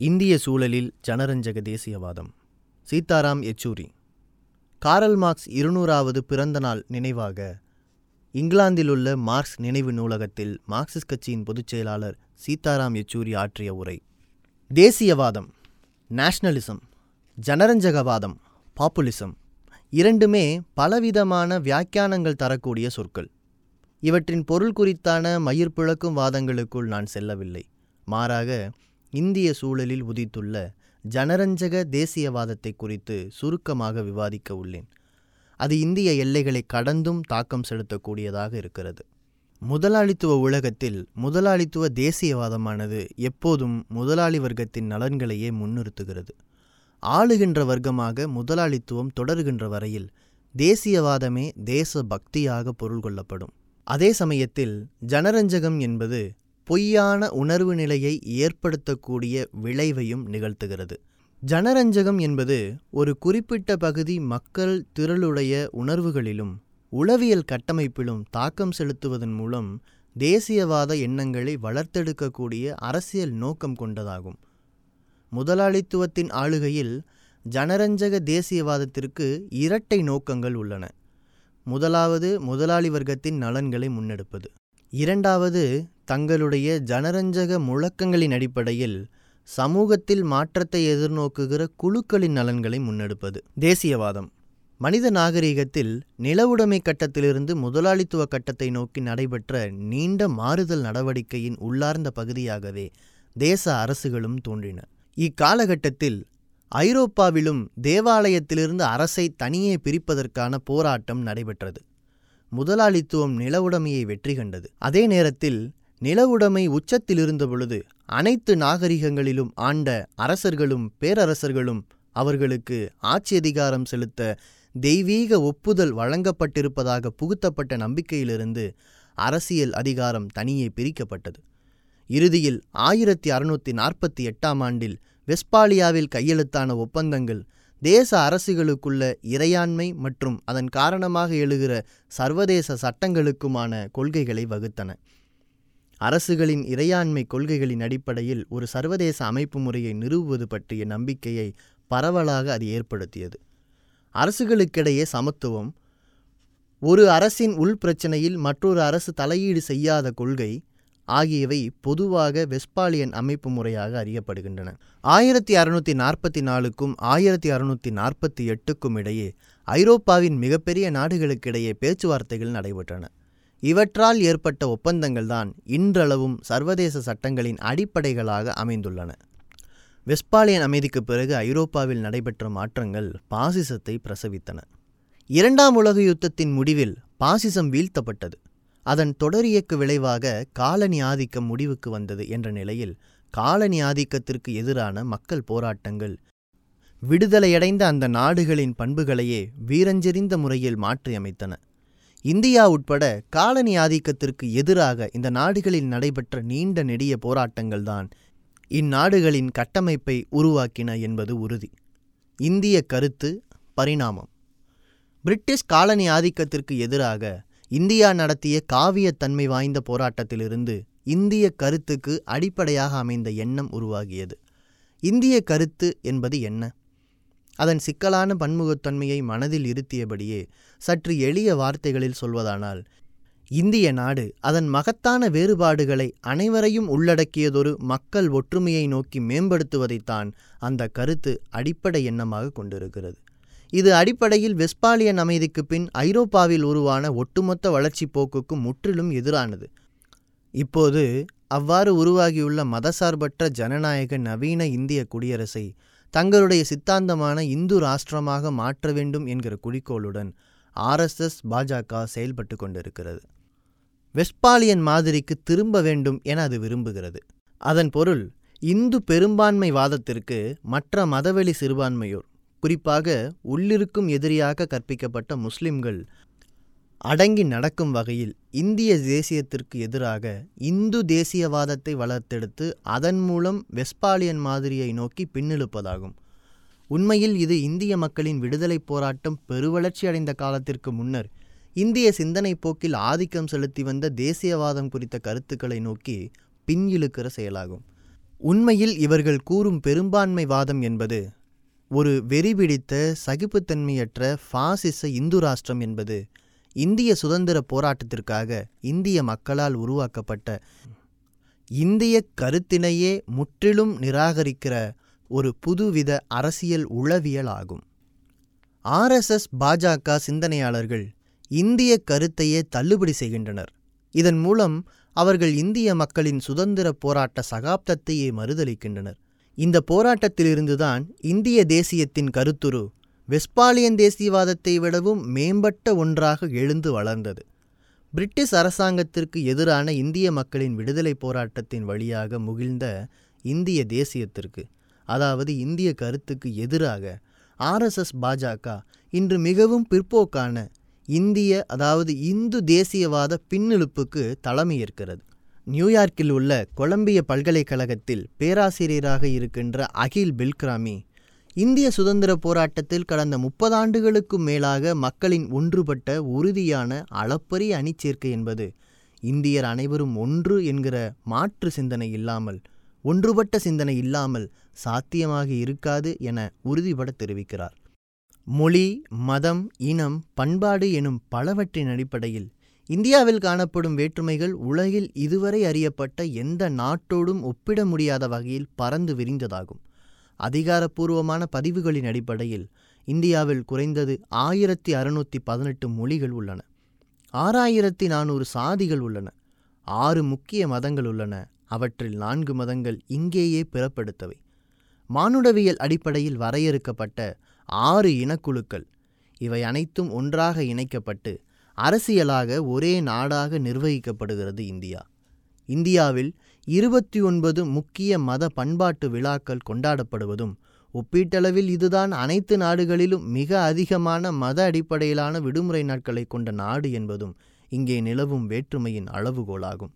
இந்திய சூழலில் ஜனரஞ்சக தேசியவாதம். சீதாராம் யெச்சூரி. காரல் மார்க்ஸ் இருநூறாவது பிறந்த நாள் நினைவாக இங்கிலாந்திலுள்ள மார்க்ஸ் நினைவு நூலகத்தில் மார்க்சிஸ்ட் கட்சியின் பொதுச் செயலாளர் சீதாராம் யெச்சூரி ஆற்றிய உரை. தேசியவாதம் நேஷனலிசம் ஜனரஞ்சகவாதம் பாப்புலிசம் இரண்டுமே பலவிதமான வியாக்கியானங்கள் தரக்கூடிய சொற்கள். இவற்றின் பொருள் குறித்தான மயிர்பிழக்கும் வாதங்களுக்குள் நான் செல்லவில்லை. மாறாக இந்திய சூழலில் உதித்துள்ள ஜனரஞ்சக தேசியவாதத்தை குறித்து சுருக்கமாக விவாதிக்க உள்ளேன். அது இந்திய எல்லைகளை கடந்தும் தாக்கம் செலுத்தக்கூடியதாக இருக்கிறது. முதலாளித்துவ உலகத்தில் முதலாளித்துவ தேசியவாதமானது எப்போதும் முதலாளி வர்க்கத்தின் நலன்களையே முன்னிறுத்துகிறது. ஆளுகின்ற வர்க்கமாக முதலாளித்துவம் தொடர்கின்ற வரையில் தேசியவாதமே தேச பக்தியாக பொருள் கொள்ளப்படும். அதே சமயத்தில் ஜனரஞ்சகம் என்பது பொய்யான உணர்வு நிலையை ஏற்படுத்தக்கூடிய விளைவையும் நிகழ்த்துகிறது. ஜனரஞ்சகம் என்பது ஒரு குறிப்பிட்ட பகுதி மக்கள் திரளுடைய உணர்வுகளிலும் உளவியல் கட்டமைப்பிலும் தாக்கம் செலுத்துவதன் மூலம் தேசியவாத எண்ணங்களை வளர்த்தெடுக்கக்கூடிய அரசியல் நோக்கம் கொண்டதாகும். முதலாளித்துவத்தின் ஆளுகையில் ஜனரஞ்சக தேசியவாதத்திற்கு இரட்டை நோக்கங்கள் உள்ளன. முதலாவது முதலாளி வர்க்கத்தின் நலன்களை முன்னெடுப்பது. இரண்டாவது தங்களுடைய ஜனரஞ்சக முழக்கங்களின் அடிப்படையில் சமூகத்தில் மாற்றத்தை எதிர்நோக்குகிற குழுக்களின் நலன்களை முன்னெடுப்பது. தேசியவாதம். மனித நாகரிகத்தில் நிலவுடைமை கட்டத்திலிருந்து முதலாளித்துவ கட்டத்தை நோக்கி நடைபெற்ற நீண்ட மாறுதல் நடவடிக்கையின் உள்ளார்ந்த பகுதியாகவே தேச அரசுகளும் தோன்றின. இக்காலகட்டத்தில் ஐரோப்பாவிலும் தேவாலயத்திலிருந்து அரசை தனியே பிரிப்பதற்கான போராட்டம் நடைபெற்றது. முதலாளித்துவம் நிலவுடைமையை வெற்றி கண்டது. அதே நேரத்தில் நிலவுடைமை உச்சத்திலிருந்த பொழுது அனைத்து நாகரிகங்களிலும் ஆண்ட அரசர்களும் பேரரசர்களும் அவர்களுக்கு ஆட்சி அதிகாரம் செலுத்த தெய்வீக ஒப்புதல் வழங்கப்பட்டிருப்பதாக புகுத்தப்பட்ட நம்பிக்கையிலிருந்து அரசியல் அதிகாரம் தனியே பிரிக்கப்பட்டது. இறுதியில் ஆயிரத்தி அறுநூற்றி நாற்பத்தி எட்டாம் ஆண்டில் வெஸ்பாலியாவில் கையெழுத்தான ஒப்பந்தங்கள் தேச அரசுகளுக்குள்ள இறையாண்மை மற்றும் அதன் காரணமாக எழுகிற சர்வதேச சட்டங்களுக்குமான கொள்கைகளை வகுத்தன. அரசுகளின் இறையாண்மை கொள்கைகளின் அடிப்படையில் ஒரு சர்வதேச அமைப்பு முறையை நிறுவுவது பற்றிய நம்பிக்கையை பரவலாக அது ஏற்படுத்தியது. அரசுகளுக்கிடையே சமத்துவம் ஒரு அரசின் உள் பிரச்சினையில் மற்றொரு அரசு தலையீடு செய்யாத கொள்கை ஆகியவை பொதுவாக வெஸ்பாலியன் அமைப்பு முறையாக அறியப்படுகின்றன. ஆயிரத்தி அறுநூற்றி நாற்பத்தி நாலுக்கும் ஆயிரத்தி அறுநூற்றி நாற்பத்தி எட்டுக்கும் இடையே ஐரோப்பாவின் மிகப்பெரிய நாடுகளுக்கிடையே பேச்சுவார்த்தைகள் நடைபெற்றன. இவற்றால் ஏற்பட்ட ஒப்பந்தங்கள்தான் இன்றளவும் சர்வதேச சட்டங்களின் அடிப்படைகளாக அமைந்துள்ளன. வெஸ்பாலியன் அமைதிக்கு பிறகு ஐரோப்பாவில் நடைபெற்ற மாற்றங்கள் பாசிசத்தை பிரசவித்தன. இரண்டாம் உலக யுத்தத்தின் முடிவில் பாசிசம் வீழ்த்தப்பட்டது. அதன் தொடரியக்கு விளைவாக காலனி ஆதிக்கம் முடிவுக்கு வந்தது என்ற நிலையில் காலனி ஆதிக்கத்திற்கு எதிரான மக்கள் போராட்டங்கள் விடுதலையடைந்த அந்த நாடுகளின் பண்புகளையே வீரஞ்செறிந்த முறையில் மாற்றியமைத்தன. இந்தியா உட்பட காலனி ஆதிக்கத்திற்கு எதிராக இந்த நாடுகளில் நடைபெற்ற நீண்ட நெடிய போராட்டங்கள்தான் இந்நாடுகளின் கட்டமைப்பை உருவாக்கின என்பது உறுதி. இந்திய கருத்து பரிணாமம். பிரிட்டிஷ் காலனி ஆதிக்கத்திற்கு எதிராக இந்தியா நடத்திய காவியத்தன்மை வாய்ந்த போராட்டத்திலிருந்து இந்திய கருத்துக்கு அடிப்படையாக அமைந்த எண்ணம் உருவாகியது. இந்திய கருத்து என்பது என்ன? அதன் சிக்கலான பன்முகத்தன்மையை மனதில் இருத்தியபடியே சற்று எளிய வார்த்தைகளில் சொல்வதானால் இந்திய நாடு அதன் மகத்தான வேறுபாடுகளை அனைவரையும் உள்ளடக்கியதொரு மக்கள் ஒற்றுமையை நோக்கி மேம்படுத்துவதைத்தான் அந்த கருத்து அடிப்படை எண்ணமாக கொண்டிருக்கிறது. இது அடிப்படையில் வெஸ்பாலியன் அமைதிக்கு பின் ஐரோப்பாவில் உருவான ஒட்டுமொத்த வளர்ச்சி போக்குக்கு முற்றிலும் எதிரானது. இப்போது அவ்வாறு உருவாகியுள்ள மதசார்பற்ற ஜனநாயக நவீன இந்திய குடியரசை தங்களுடைய சித்தாந்தமான இந்து ராஷ்டிரமாக மாற்ற வேண்டும் என்கிற குறிக்கோளுடன் ஆர்எஸ்எஸ் பாஜக செயல்பட்டு கொண்டிருக்கிறது. வெஸ்பாலியன் மாதிரிக்கு திரும்ப வேண்டும் என அது விரும்புகிறது. அதன் பொருள் இந்து பெரும்பான்மை வாதத்திற்கு மற்ற மதவெளி சிறுபான்மையோர் குறிப்பாக உள்ளிருக்கும் எதிரியாக கற்பிக்கப்பட்ட முஸ்லிம்கள் அடங்கி நடக்கும் வகையில் இந்திய தேசியத்திற்கு எதிராக இந்து தேசியவாதத்தை வளர்த்தெடுத்து அதன் மூலம் வெஸ்பாலியன் மாதிரியை நோக்கி பின்னிழுப்பதாகும். உண்மையில் இது இந்திய மக்களின் விடுதலைப் போராட்டம் பெருவளர்ச்சி அடைந்த காலத்திற்கு முன்னர் இந்திய சிந்தனை போக்கில் ஆதிக்கம் செலுத்தி வந்த தேசியவாதம் குறித்த கருத்துக்களை நோக்கி பின் இழுக்கிற செயலாகும். உண்மையில் இவர்கள் கூறும் பெரும்பான்மை வாதம் என்பது ஒரு வெறிபிடித்த சகிப்புத்தன்மையற்ற பாசிச இந்து ராஷ்டிரம் என்பது இந்திய சுதந்திர போராட்டத்திற்காக இந்திய மக்களால் உருவாக்கப்பட்ட இந்திய கருத்தினையே முற்றிலும் நிராகரிக்கிற ஒரு புதுவித அரசியல் உளவியல் ஆகும் ஆர்எஸ்எஸ் பாஜக சிந்தனையாளர்கள் இந்திய கருத்தையே தள்ளுபடி செய்கின்றனர். இதன் மூலம் அவர்கள் இந்திய மக்களின் சுதந்திர போராட்ட சகாப்தத்தையே மறுதளிக்கின்றனர். இந்த போராட்டத்திலிருந்துதான் இந்திய தேசியத்தின் கருத்துரு வெஸ்பாலியன் தேசியவாதத்தை விடவும் மேம்பட்ட ஒன்றாக எழுந்து வளர்ந்தது. பிரிட்டிஷ் அரசாங்கத்திற்கு எதிரான இந்திய மக்களின் விடுதலை போராட்டத்தின் வழியாக முகிழ்ந்த இந்திய தேசியத்திற்கு அதாவது இந்திய கருத்துக்கு எதிராக ஆர்எஸ்எஸ் பாஜக இன்று மிகவும் பிற்போக்கான இந்திய அதாவது இந்து தேசியவாத பின்னெழுப்புக்கு தலைமையேற்கிறது. நியூயார்க்கில் உள்ள கொலம்பிய பல்கலைக்கழகத்தில் பேராசிரியராக இருக்கின்ற அகில் பில்கிராமி இந்திய சுதந்திர போராட்டத்தில் கடந்த முப்பதாண்டுகளுக்கும் மேலாக மக்களின் ஒன்றுபட்ட உறுதியான அளப்பரிய அணிச்சேர்க்கை என்பது இந்தியர் அனைவரும் ஒன்று என்கிற மாற்று சிந்தனை இல்லாமல் ஒன்றுபட்ட சிந்தனை இல்லாமல் சாத்தியமாக இருக்காது என உறுதிபட தெரிவிக்கிறார். மொழி மதம் இனம் பண்பாடு எனும் பலவற்றின் அடிப்படையில் இந்தியாவில் காணப்படும் வேற்றுமைகள் உலகில் இதுவரை அறியப்பட்ட எந்த நாட்டோடும் ஒப்பிட முடியாத வகையில் பறந்து விரிந்ததாகும். அதிகாரப்பூர்வமான பதிவுகளின் அடிப்படையில் இந்தியாவில் குறைந்தது ஆயிரத்தி அறுநூற்றி பதினெட்டு மொழிகள் உள்ளன. ஆறாயிரத்தி நானூறு சாதிகள் உள்ளன. ஆறு முக்கிய மதங்கள் உள்ளன. அவற்றில் நான்கு மதங்கள் இங்கேயே பிறப்படுத்தவை. மானுடவியல் அடிப்படையில் வரையறுக்கப்பட்ட ஆறு இனக்குழுக்கள். இவை அனைத்தும் ஒன்றாக இணைக்கப்பட்டு அரசியலாக ஒரே நாடாக நிர்வகிக்கப்படுகிறது இந்தியா. இந்தியாவில் இருபத்தி ஒன்பது முக்கிய மத பண்பாட்டு விழாக்கள் கொண்டாடப்படுவதும் ஒப்பீட்டளவில் இதுதான் அனைத்து நாடுகளிலும் மிக அதிகமான மத அடிப்படையிலான விடுமுறை நாட்களை கொண்ட நாடு என்பதும் இங்கே நிலவும் வேற்றுமையின் அளவுகோலாகும்.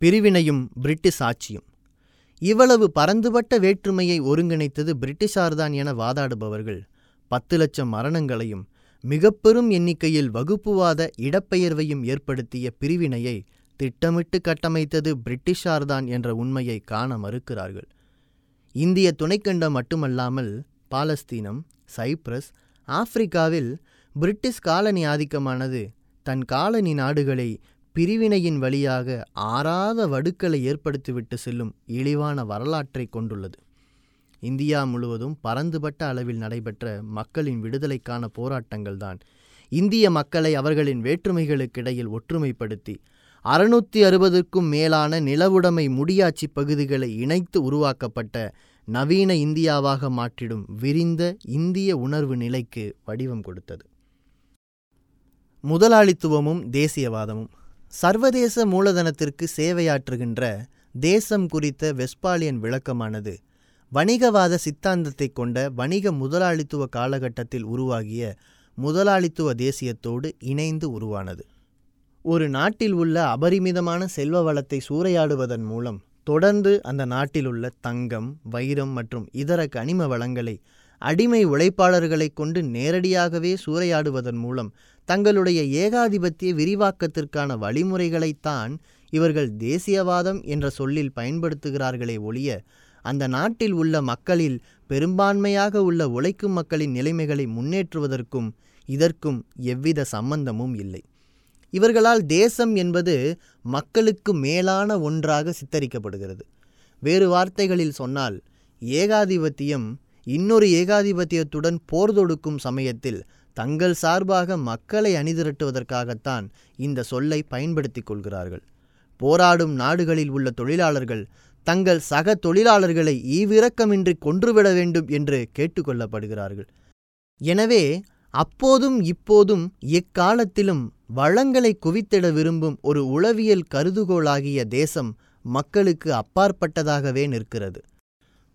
பிரிவினையும் பிரிட்டிஷ் ஆட்சியும். இவ்வளவு பரந்துபட்ட வேற்றுமையை ஒருங்கிணைத்தது பிரிட்டிஷார்தான் என வாதாடுபவர்கள் பத்து லட்சம் மரணங்களையும் மிக பெரும் எண்ணிக்கையில் வகுப்புவாத இடப்பெயர்வையும் ஏற்படுத்திய பிரிவினையை திட்டமிட்டு கட்டமைத்தது பிரிட்டிஷார்தான் என்ற உண்மையை காண மறுக்கிறார்கள். இந்திய துணைக்கண்டம் மட்டுமல்லாமல் பாலஸ்தீனம் சைப்ரஸ் ஆப்பிரிக்காவில் பிரிட்டிஷ் காலனி ஆதிக்கமானது தன் காலனி நாடுகளை பிரிவினையின் வழியாக ஆறாத வடுக்களை ஏற்படுத்திவிட்டு செல்லும் இழிவான வரலாற்றை கொண்டுள்ளது. இந்தியா முழுவதும் பரந்துபட்ட அளவில் நடைபெற்ற மக்களின் விடுதலைக்கான போராட்டங்கள்தான் இந்திய மக்களை அவர்களின் வேற்றுமைகளுக்கிடையில் ஒற்றுமைப்படுத்தி அறுநூத்தி அறுபதுக்கும் மேலான நிலவுடைமை முடியாட்சி பகுதிகளை இணைத்து உருவாக்கப்பட்ட நவீன இந்தியாவாக மாற்றிடும் விரிந்த இந்திய உணர்வு நிலைக்கு வடிவம் கொடுத்தது. முதலாளித்துவமும் தேசியவாதமும். சர்வதேச மூலதனத்திற்கு சேவையாற்றுகின்ற தேசம் குறித்த வெஸ்பாலியன் விளக்கமானது வணிகவாத சித்தாந்தத்தை கொண்ட வணிக முதலாளித்துவ காலகட்டத்தில் உருவாகிய முதலாளித்துவ தேசியத்தோடு இணைந்து உருவானது. ஒரு நாட்டில் உள்ள அபரிமிதமான செல்வ வளத்தை சூறையாடுவதன் மூலம் தொடர்ந்து அந்த நாட்டில் உள்ள தங்கம் வைரம் மற்றும் இதர கனிம வளங்களை அடிமை உழைப்பாளர்களை கொண்டு நேரடியாகவே சூறையாடுவதன் மூலம் தங்களுடைய ஏகாதிபத்திய விரிவாக்கத்திற்கான வழிமுறைகளைத்தான் இவர்கள் தேசியவாதம் என்ற சொல்லில் பயன்படுத்துகிறார்களே ஒழிய அந்த நாட்டில் உள்ள மக்களில் பெரும்பான்மையாக உள்ள உழைக்கும் மக்களின் நிலைமைகளை முன்னேற்றுவதற்கும் இதற்கும் எவ்வித சம்பந்தமும் இல்லை. இவர்களால் தேசம் என்பது மக்களுக்கு மேலான ஒன்றாக சித்தரிக்கப்படுகிறது. வேறு வார்த்தைகளில் சொன்னால் ஏகாதிபத்தியம் இன்னொரு ஏகாதிபத்தியத்துடன் போர் தொடுக்கும் சமயத்தில் தங்கள் சார்பாக மக்களை அணிதிரட்டுவதற்காகத்தான் இந்த சொல்லை பயன்படுத்திக் கொள்கிறார்கள். போராடும் நாடுகளில் உள்ள தொழிலாளர்கள் தங்கள் சக தொழிலாளர்களை ஈவிரக்கமின்றி கொன்றுவிட வேண்டும் என்று கேட்டுக்கொள்ளப்படுகிறார்கள் எனவே அப்போதும் இப்போதும் எக்காலத்திலும் வளங்களை குவித்திட விரும்பும் ஒரு உளவியல் கருதுகோளாகிய தேசம் மக்களுக்கு அப்பாற்பட்டதாகவே நிற்கிறது.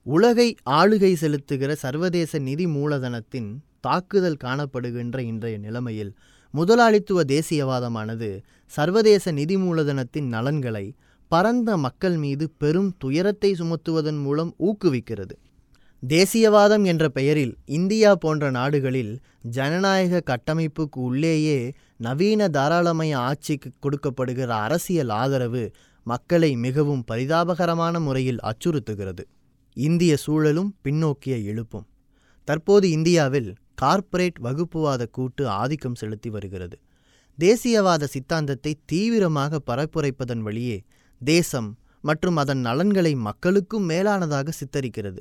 உலகை ஆளுகை செலுத்துகிற சர்வதேச நிதி மூலதனத்தின் தாக்குதல் காணப்படுகின்ற இன்றைய நிலைமையில் முதலாளித்துவ தேசியவாதமானது சர்வதேச நிதி மூலதனத்தின் நலன்களை பரந்த மக்கள் மீது பெரும் துயரத்தை சுமத்துவதன் மூலம் ஊக்குவிக்கிறது. தேசியவாதம் என்ற பெயரில் இந்தியா போன்ற நாடுகளில் ஜனநாயக கட்டமைப்புக்கு உள்ளேயே நவீன தாராளமய ஆட்சிக்கு கொடுக்கப்படுகிற அரசியல் ஆதரவு மக்களை மிகவும் பரிதாபகரமான முறையில் அச்சுறுத்துகிறது. இந்திய சூழலும் பின்னோக்கிய எழுப்பும். தற்போது இந்தியாவில் கார்ப்பரேட் வகுப்புவாத கூட்டு ஆதிக்கம் செலுத்தி வருகிறது. தேசியவாத சித்தாந்தத்தை தீவிரமாக பரப்புரைப்பதன் வழியே தேசம் மற்றும் அதன் நலன்களை மக்களுக்கும் மேலானதாக சித்தரிக்கிறது.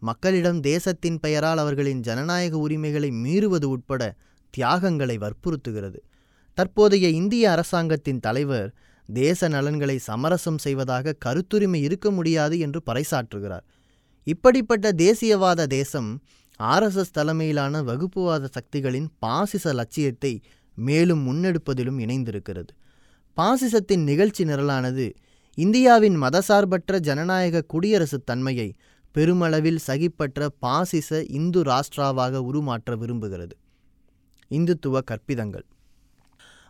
மக்களிடம் தேசத்தின் பெயரால் அவர்களின் ஜனநாயக உரிமைகளை மீறுவது உட்பட தியாகங்களை வற்புறுத்துகிறது. தற்போதைய இந்திய அரசாங்கத்தின் தலைவர் தேச நலன்களை சமரசம் செய்வதாக கருத்துரிமை இருக்க முடியாது என்று பறைசாற்றுகிறார். இப்படிப்பட்ட தேசியவாத தேசம் ஆர்எஸ்எஸ் தலைமையிலான வகுப்புவாத சக்திகளின் பாசிச லட்சியத்தை மேலும் முன்னெடுப்பதிலும் இணைந்திருக்கிறது. பாசிசத்தின் நிகழ்ச்சி நிரலானது இந்தியாவின் மதசார்பற்ற ஜனநாயக குடியரசுத் தன்மையை பெருமளவில் சகிப்பற்ற பாசிச இந்து ராஷ்டிராவாக உருமாற்ற விரும்புகிறது. இந்துத்துவ கற்பிதங்கள்.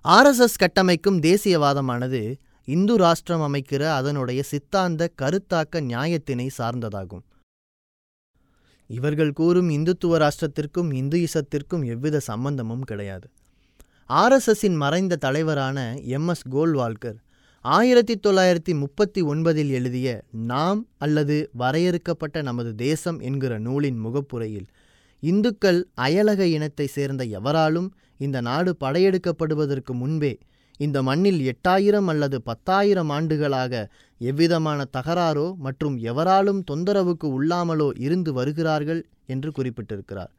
ஆர்எஸ்எஸ் கட்டமைக்கும் தேசியவாதமானது இந்து ராஷ்டிரம் அமைக்கிற அதனுடைய சித்தாந்த கருத்தாக்க நியாயத்தினை சார்ந்ததாகும். இவர்கள் கூறும் இந்துத்துவ ராஷ்டிரத்திற்கும் இந்துயிசத்திற்கும் எவ்வித சம்பந்தமும் கிடையாது. ஆர்எஸ்எஸின் மறைந்த தலைவரான எம் எஸ் கோல்வால்கர் ஆயிரத்தி தொள்ளாயிரத்தி முப்பத்தி ஒன்பதில் எழுதிய நாம் அல்லது வரையறுக்கப்பட்ட நமது தேசம் என்கிற நூலின் முகப்புரையில் இந்துக்கள் அயலக இனத்தை சேர்ந்த எவராலும் இந்த நாடு படையெடுக்கப்படுவதற்கு முன்பே இந்த மண்ணில் எட்டாயிரம் அல்லது பத்தாயிரம் ஆண்டுகளாக எவ்விதமான தகராறோ மற்றும் எவராலும் தொந்தரவுக்கு உள்ளாமலோ இருந்து வருகிறார்கள் என்று குறிப்பிட்டிருக்கிறார்.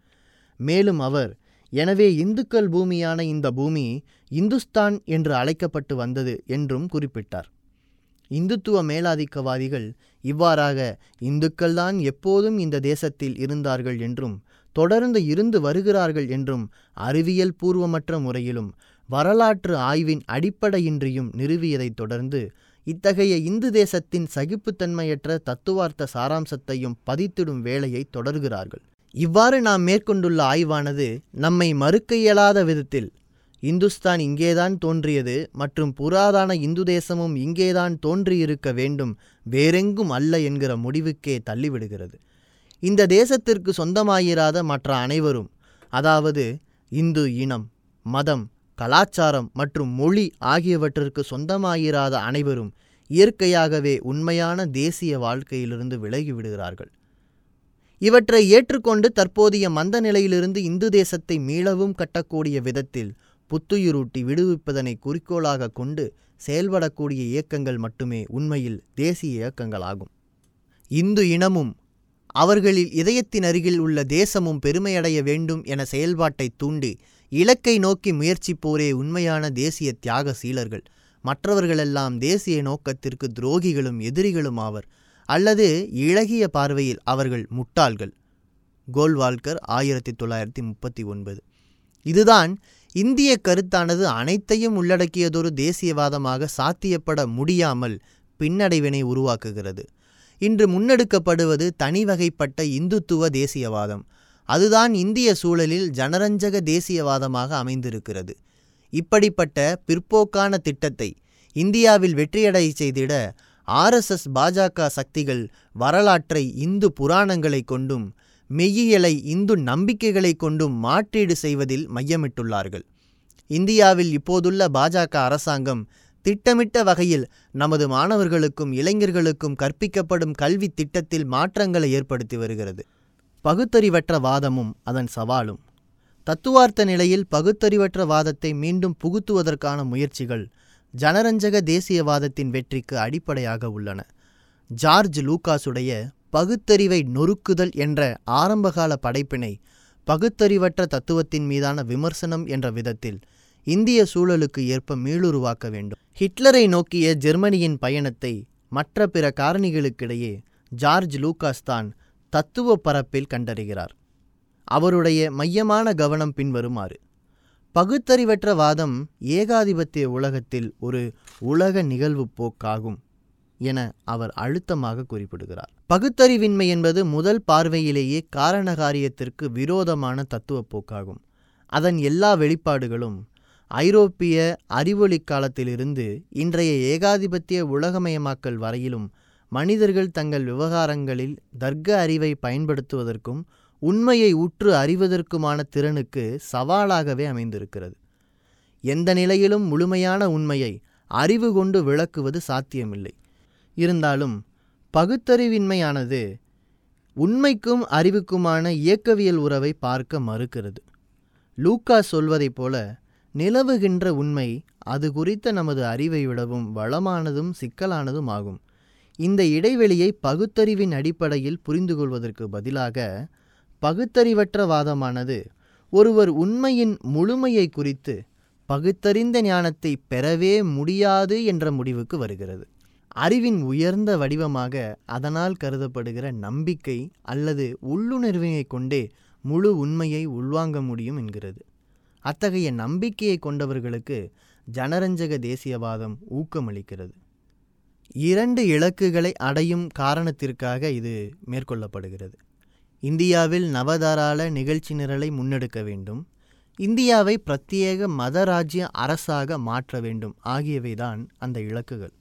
மேலும் அவர் எனவே இந்துக்கள் பூமியான இந்த பூமி இந்துஸ்தான் என்று அழைக்கப்பட்டு வந்தது என்றும் குறிப்பிட்டார். இந்துத்துவ மேலாதிக்கவாதிகள் இவ்வாறாக இந்துக்கள்தான் எப்போதும் இந்த தேசத்தில் இருந்தார்கள் என்றும் தொடர்ந்து இருந்து வருகிறார்கள் என்றும் அறிவியல் பூர்வமற்ற முறையிலும் வரலாற்று ஆய்வின் அடிப்படையின்றியும் நிறுவியதைத் தொடர்ந்து இத்தகைய இந்து தேசத்தின் சகிப்புத்தன்மையற்ற தத்துவார்த்த சாராம்சத்தையும் பதித்திடும் வேலையை தொடர்கிறார்கள். இவ்வாறு நாம் மேற்கொண்டுள்ள ஆய்வானது நம்மை மறுக்க இயலாத விதத்தில் இந்துஸ்தான் இங்கேதான் தோன்றியது மற்றும் புராதான இந்து தேசமும் இங்கேதான் தோன்றியிருக்க வேண்டும் வேறெங்கும் அல்ல என்கிற முடிவுக்கே தள்ளிவிடுகிறது. இந்த தேசத்திற்கு சொந்தமாயிராத மற்ற அனைவரும் அதாவது இந்து இனம் மதம் கலாச்சாரம் மற்றும் மொழி ஆகியவற்றிற்கு சொந்தமாயிராத அனைவரும் இயற்கையாகவே உண்மையான தேசிய வாழ்க்கையிலிருந்து விலகிவிடுகிறார்கள் இவற்றை ஏற்றுக்கொண்டு தற்போதைய மந்த நிலையிலிருந்து இந்து தேசத்தை மீளவும் கட்டக்கூடிய விதத்தில் புத்துயிரூட்டி விடுவிப்பதனை குறிக்கோளாக கொண்டு செயல்படக்கூடிய இயக்கங்கள் மட்டுமே உண்மையில் தேசிய இயக்கங்களாகும். இந்து இனமும் அவர்களில் இதயத்தின் அருகில் உள்ள தேசமும் பெருமையடைய வேண்டும் என செயல்பாட்டை தூண்டி இலக்கை நோக்கி முயற்சிப்போரே உண்மையான தேசிய தியாக சீலர்கள். மற்றவர்களெல்லாம் தேசிய நோக்கத்திற்கு துரோகிகளும் எதிரிகளும் ஆவர். அல்லது இழகிய பார்வையில் அவர்கள் முட்டாள்கள். கோல்வால்கர் ஆயிரத்தி தொள்ளாயிரத்தி முப்பத்தி ஒன்பது. இதுதான் இந்திய கருத்தானது அனைத்தையும் உள்ளடக்கியதொரு தேசியவாதமாக சாத்தியப்பட முடியாமல் பின்னடைவினை உருவாக்குகிறது. இன்று முன்னெடுக்கப்படுவது தனி வகைப்பட்ட இந்துத்துவ தேசியவாதம். அதுதான் இந்திய சூழலில் ஜனரஞ்சக தேசியவாதமாக அமைந்திருக்கிறது. இப்படிப்பட்ட பிற்போக்கான திட்டத்தை இந்தியாவில் வெற்றியடை செய்திட ஆர்எஸ்எஸ் பாஜக சக்திகள் வரலாற்றை இந்து புராணங்களை கொண்டும் மெய்யியலை இந்து நம்பிக்கைகளை கொண்டும் மாற்றீடு செய்வதில் மையமிட்டுள்ளார்கள். இந்தியாவில் இப்போதுள்ள பாஜக அரசாங்கம் திட்டமிட்ட வகையில் நமது மாணவர்களுக்கும் இளைஞர்களுக்கும் கற்பிக்கப்படும் கல்வி திட்டத்தில் மாற்றங்களை ஏற்படுத்தி வருகிறது. பகுத்தறிவற்ற வாதமும் அதன் சவாலும். தத்துவார்த்த நிலையில் பகுத்தறிவற்ற வாதத்தை மீண்டும் புகுத்துவதற்கான முயற்சிகள் ஜனரஞ்சக தேசியவாதத்தின் வெற்றிக்கு அடிப்படையாக உள்ளன. ஜார்ஜ் லூகாஸுடைய பகுத்தறிவை நொறுக்குதல் என்ற ஆரம்பகால படைப்பினை பகுத்தறிவற்ற தத்துவத்தின் மீதான விமர்சனம் என்ற விதத்தில் இந்திய சூழலுக்கு ஏற்ப மீளுருவாக்க வேண்டும். ஹிட்லரை நோக்கிய ஜெர்மனியின் பயணத்தை மற்ற பிற காரணிகளுக்கிடையே ஜார்ஜ் லூகாஸ் தான் தத்துவ பரப்பில் கண்டறிகிறார். அவருடைய மையமான கவனம் பின்வருமாறு பகுத்தறிவற்ற வாதம் ஏகாதிபத்திய உலகத்தில் ஒரு உலக நிகழ்வு போக்காகும் என அவர் அழுத்தமாக குறிப்பிடுகிறார். பகுத்தறிவின்மை என்பது முதல் பார்வையிலேயே காரணகாரியத்திற்கு விரோதமான தத்துவ போக்காகும். அதன் எல்லா வெளிப்பாடுகளும் ஐரோப்பிய அறிவொளி காலத்திலிருந்து இன்றைய ஏகாதிபத்திய உலகமயமாக்கல் வரையிலும் மனிதர்கள் தங்கள் விவகாரங்களில் தர்க்க அறிவை பயன்படுத்துவதற்கும் உண்மையை உற்று அறிவதற்குமான திறனுக்கு சவாலாகவே அமைந்திருக்கிறது. எந்த நிலையிலும் முழுமையான உண்மையை அறிவு கொண்டு விளக்குவது சாத்தியமில்லை. இருந்தாலும் பகுத்தறிவின்மையானது உண்மைக்கும் அறிவுக்குமான இயக்கவியல் உறவை பார்க்க மறுக்கிறது. லூக்கா சொல்வதைப் போல நிலவுகின்ற உண்மை அது குறித்த நமது அறிவை விடவும் வளமானதும் சிக்கலானதும் ஆகும். இந்த இடைவெளியை பகுத்தறிவின் அடிப்படையில் புரிந்து கொள்வதற்கு பதிலாக பகுத்தறிவற்ற வாதமானது. ஒருவர் உண்மையின் முழுமையை குறித்து பகுத்தறிந்த ஞானத்தை பெறவே முடியாது என்ற முடிவுக்கு வருகிறது. அறிவின் உயர்ந்த வடிவமாக அதனால் கருதப்படுகிற நம்பிக்கை அல்லது உள்ளுணர்வினை கொண்டே முழு உண்மையை உள்வாங்க முடியும் என்கிறது. அத்தகைய நம்பிக்கையை கொண்டவர்களுக்கு ஜனரஞ்சக தேசியவாதம் ஊக்கமளிக்கிறது. இரண்டு இலக்குகளை அடையும் காரணத்திற்காக இது மேற்கொள்ளப்படுகிறது. இந்தியாவில் நவதாராள நிகழ்ச்சி நிரலை முன்னெடுக்க வேண்டும். இந்தியாவை பிரத்யேக மதராஜ்ய அரசாக மாற்ற வேண்டும். ஆகியவைதான் அந்த இலக்குகள்.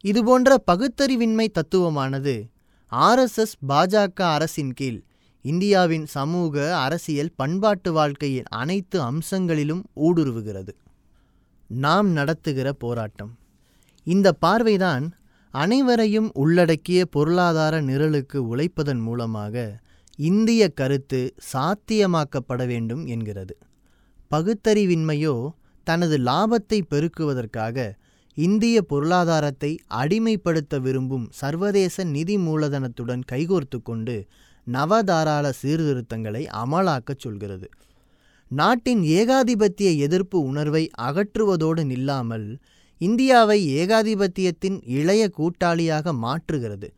இதுபோன்ற பகுத்தறிவின்மை தத்துவமானது ஆர்எஸ்எஸ் பாஜக அரசின் கீழ் இந்தியாவின் சமூக அரசியல் பண்பாட்டு வாழ்க்கையின் அனைத்து அம்சங்களிலும் ஊடுருவுகிறது. நாம் நடத்துகிற போராட்டம். இந்த பார்வைதான் அனைவரையும் உள்ளடக்கிய பொருளாதார நிரலுக்கு உழைப்பதன் மூலமாக இந்திய கருத்து சாத்தியமாக்கப்பட வேண்டும் என்கிறது. பகுத்தறிவின்மையோ தனது லாபத்தை பெருக்குவதற்காக இந்திய பொருளாதாரத்தை அடிமைப்படுத்த விரும்பும் சர்வதேச நிதி மூலதனத்துடன் கைகோர்த்து கொண்டு நவதாராள சீர்திருத்தங்களை அமலாக்கச் சொல்கிறது. நாட்டின் ஏகாதிபத்திய எதிர்ப்பு உணர்வை அகற்றுவதோடு நில்லாமல் இந்தியாவை ஏகாதிபத்தியத்தின் இளைய கூட்டாளியாக மாற்றுகிறது.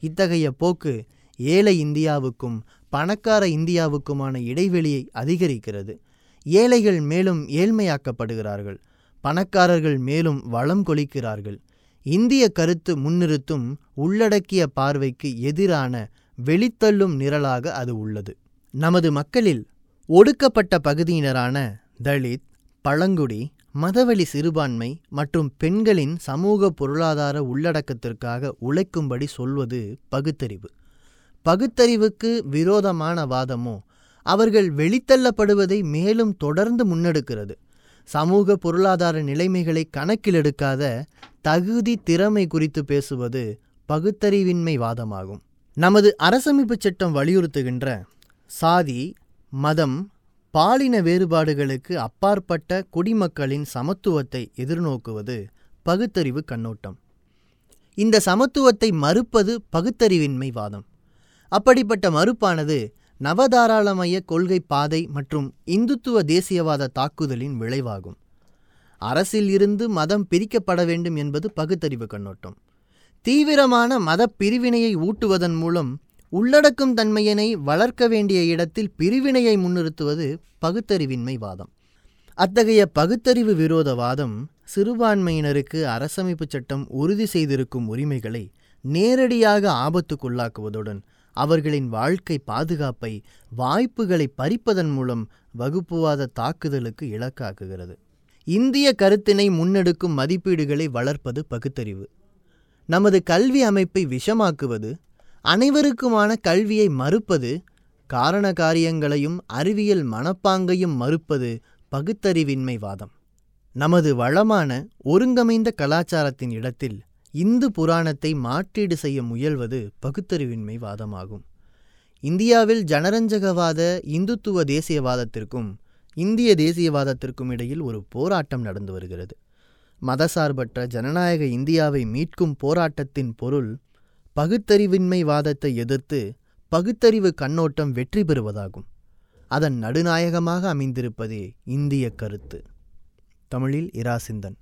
இத்தகைய போக்கு ஏழை இந்தியாவுக்கும் பணக்கார இந்தியாவுக்குமான இடைவெளியை அதிகரிக்கிறது. ஏழைகள் மேலும் ஏழ்மையாக்கப்படுகிறார்கள். பணக்காரர்கள் மேலும் வளம் கொளிக்கிறார்கள். இந்திய கருத்து முன்னிறுத்தும் உள்ளடக்கிய பார்வைக்கு எதிரான வெளித்தள்ளும் நிரலாக அது உள்ளது. நமது மக்களில் ஒடுக்கப்பட்ட பகுதியினரான தலித் பழங்குடி மதவெளி சிறுபான்மை மற்றும் பெண்களின் சமூக பொருளாதார உள்ளடக்கத்திற்காக உழைக்கும்படி சொல்வது பகுத்தறிவு. பகுத்தறிவுக்கு விரோதமான வாதமோ அவர்கள் வெளித்தள்ளப்படுவதை மேலும் தொடர்ந்து முன்னெடுக்கிறது. சமூக பொருளாதார நிலைமைகளை கணக்கிலெடுக்காத தகுதி திறமை குறித்து பேசுவது பகுத்தறிவின்மை வாதமாகும். நமது அரசமைப்பு சட்டம் வலியுறுத்துகின்ற சாதி மதம் பாலின வேறுபாடுகளுக்கு அப்பாற்பட்ட குடிமக்களின் சமத்துவத்தை எதிர்நோக்குவது பகுத்தறிவு கண்ணோட்டம். இந்த சமத்துவத்தை மறுப்பது பகுத்தறிவின்மை வாதம் அப்படிப்பட்ட மறுப்பானது நவதாராளமய கொள்கை பாதை மற்றும் இந்துத்துவ தேசியவாத தாக்குதலின் விளைவாகும். அரசில் இருந்து மதம் பிரிக்கப்பட வேண்டும் என்பது பகுத்தறிவு கண்ணோட்டம். தீவிரமான மத பிரிவினையை ஊட்டுவதன் மூலம் உள்ளடக்கும் தன்மையினை வளர்க்க வேண்டிய இடத்தில் பிரிவினையை முன்னிறுத்துவது பகுத்தறிவின்மை வாதம். அத்தகைய பகுத்தறிவு விரோத வாதம் சிறுபான்மையினருக்கு அரசமைப்பு சட்டம் உறுதி செய்திருக்கும் உரிமைகளை நேரடியாக ஆபத்துக்குள்ளாக்குவதுடன் அவர்களின் வாழ்க்கை பாதுகாப்பை வாய்ப்புகளை பறிப்பதன் மூலம் வகுப்புவாத தாக்குதலுக்கு இலக்காக்குகிறது. இந்திய கருத்தினை முன்னெடுக்கும் மதிப்பீடுகளை வளர்ப்பது பகுத்தறிவு. நமது கல்வி அமைப்பை விஷமாக்குவது அனைவருக்குமான கல்வியை மறுப்பது காரண காரியங்களையும் அறிவியல் மனப்பாங்கையும் மறுப்பது பகுத்தறிவின்மை வாதம். நமது வளமான ஒருங்கமைந்த கலாச்சாரத்தின் இடத்தில் இந்து புராணத்தை மாற்றீடு செய்ய முயல்வது பகுத்தறிவின்மை வாதமாகும். இந்தியாவில் ஜனரஞ்சகவாத இந்துத்துவ தேசியவாதத்திற்கும் இந்திய தேசியவாதத்திற்கும் இடையில் ஒரு போராட்டம் நடந்து வருகிறது. மதசார்பற்ற ஜனநாயக இந்தியாவை மீட்கும் போராட்டத்தின் பொருள் பகுத்தறிவின்மை வாதத்தை எதிர்த்து பகுத்தறிவு கண்ணோட்டம் வெற்றி பெறுவதாகும். அதன் நடுநாயகமாக அமைந்திருப்பதே இந்திய கருத்து. தமிழில் இராசிந்தன்.